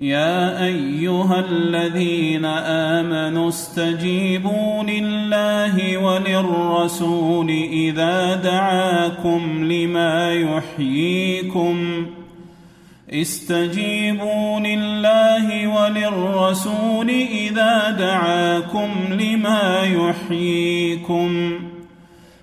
يا أيها الذين آمنوا استجيبوا لله وللرسول إذا دعاكم لما يحييكم. استجيبوا لله وللرسول إذا دعاكم لما يحييكم.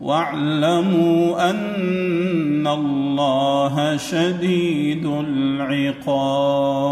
واعلموا أن الله شديد العقاب.